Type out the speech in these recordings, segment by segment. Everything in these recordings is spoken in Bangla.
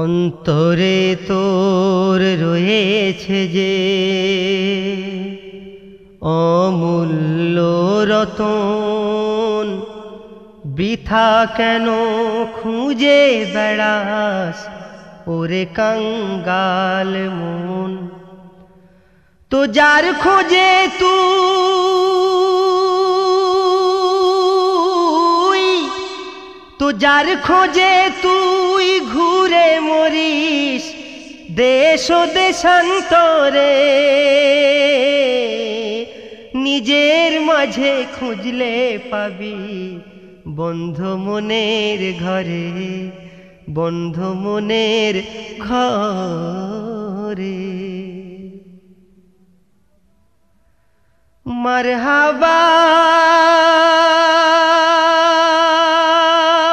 অন্তরে তোর রয়েছে যে অমূল্য রতন, বৃথা কেন খুঁজে বেড়াস ওরে কাঙ্গাল মন? তো যার খোঁজে তুই, তো যার খোঁজে তুই দেশ দেশান্তরে। নিজের মাঝে খুঁজলে পাবি বন্ধ মনের ঘরে, বন্ধ মনের ঘরে। মরহাবা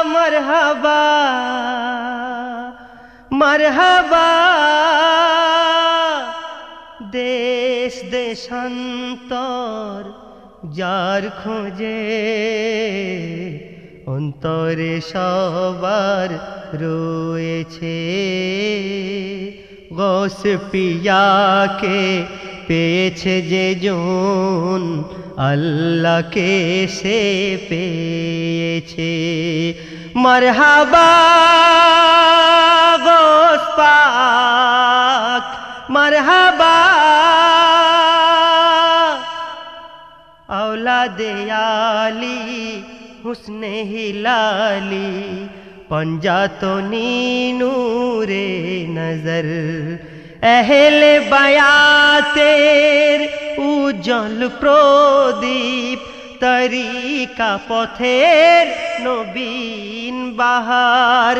মরহাবা মরহাবা। দেশ দেশান্তর যার খোঁজে অন্তরে সবার রয়েছে। গস পিয়াকে পেয়েছে যে জন, আল্লাহকে সে পেয়েছে। মরহাবা গোস পাক মরহাবা দেয়ালি হুসনে হিলালি পঞ্জা তো নূরে নজর এহলে বায়াতের উজ্জ্বল প্রদীপ তরিকা পথের নবীন বাহার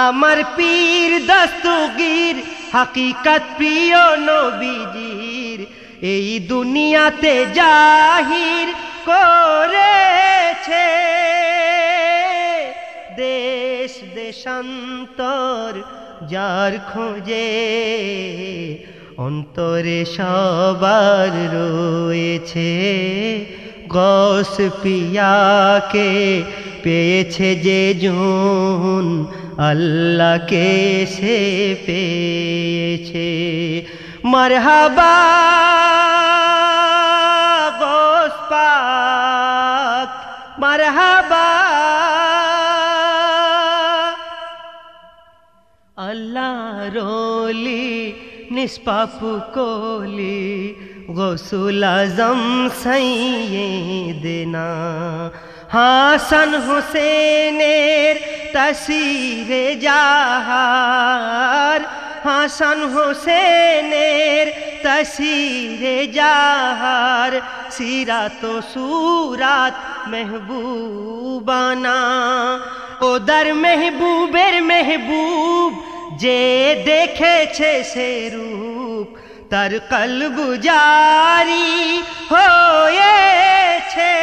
আমার পীর দস্তগীর হাকিকত প্রিয় নবীজির এই দুনিয়াতে জাহির করেছে। দেশ দেশান্তর যার খোঁজে অন্তরে সবার রয়েছে। গস পিয়াকে পেয়েছে যে জুন, আল্লাহকে সে পেয়েছে। মরহাবা मरहबा। अल्लाह रोली निष्पाप कोली गौसुल आज़म देना। हासन हुसैनेर तस्वीर जाहार হাসান হোসেনের তসিরে জাহার সিরাত সুরাত মেহবুবানা ওদার মেহবুবের মেহবুব যে দেখেছে সে রূপ তার কলব জারি হয়েছে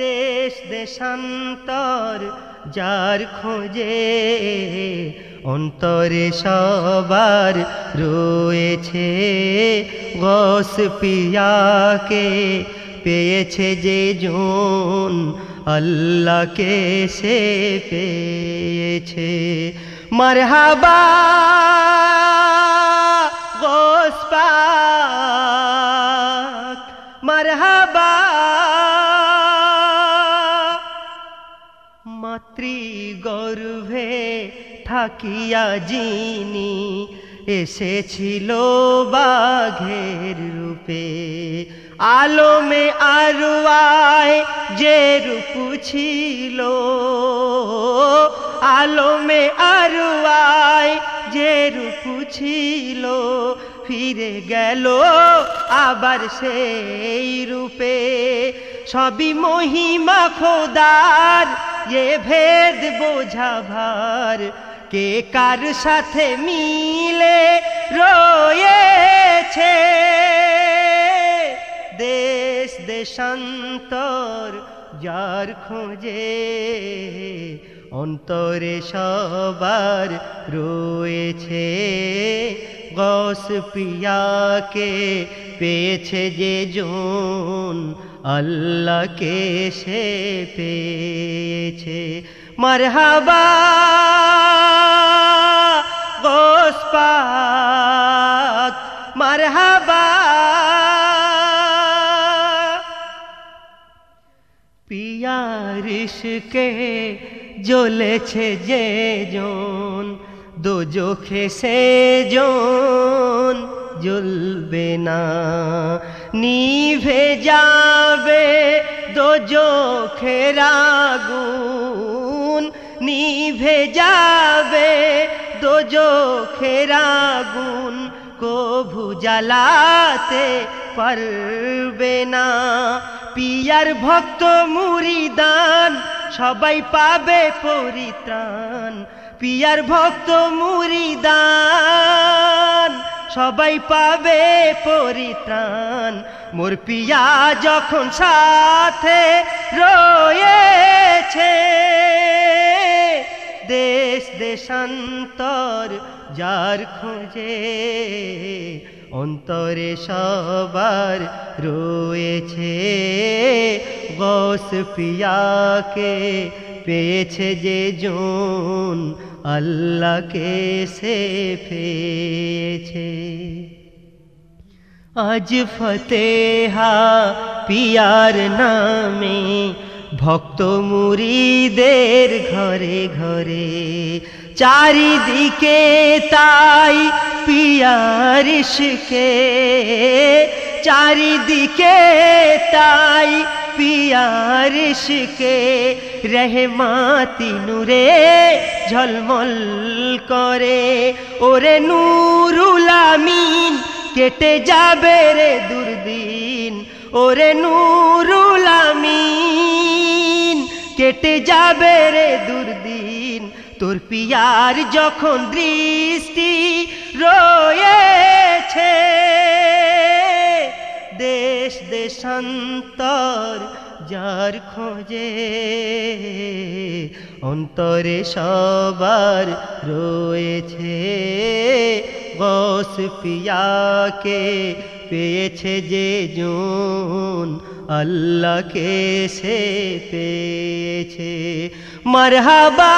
দেশ দেশান্তর যার খোঁজে অন্তরে সবার রয়েছে গস পিয়াকে পেয়েছে যে জন আল্লাহকে সে পেয়েছে। মরহাবা গোস পাক মরহাবা মাতৃ গর্ভে থাকিয়া যিনি এসেছিল বাঘের রূপে। আলোমে আরুয়ায় যে রূপ ছিল, আলোমে আরুয়ায় যে রূপ ছিল, ফিরে গেল আবার সেই রূপে। সবই মহিমা খোদার এ ভেদ বোঝা ভার কে কার সাথে মিলে রয়েছে? দেশ দেশান্তর যার খোঁজে অন্তরে সবার রয়েছে। গস পিয়াকে পেয়েছে যে জন, আল্লাহকে সে পেয়েছে। মরহাবা, গোসপাত, মরহাবা। পিয়ারিশকে জ্বলেছে যে জন দোজখে সে জন জ্বলবে না। নিভে যাবে দোজখের আগুন। নিভে যাবে দোজখের আগুন কভু জ্বালাতে পারবে না। পিয়ার ভক্ত মুরিদান, সবাই পাবে পরিত্রাণ। পিয়ার ভক্ত মুরিদান, সবাই পাবে পরিত্রাণ। মোর পিয়া যখন সাথে রয়েছে দেশ দেশান্তর, যার খোঁজে অন্তরে সবার রয়েছে। গস পিয়াকে পেয়েছে যে জন, আল্লাহকে সে পেয়েছে। আজ ফতেহা পিয়ার নামে ভক্ত মুরিদের ঘরে ঘরে, চারিদিকে তাই পিয়ারিশকে চারিদিকে তাই পিয়ারিশকে রেহমাতি নূরে ঝলমল করে, ওরে নুরুল আমিন, কেটে যাবে রে দুর্দিন, ওরে নুরুল আমিন। কেটে যাবে রে দুর্দিন। তোর পিয়ার যখন দৃষ্টি রয়েছে, দেশ দেশান্তর যার খোঁজে, অন্তরে সবার রয়েছে। বস পিয়াকে পেয়েছে যে জন আল্লাহকে সে পেয়েছে। মারহাবা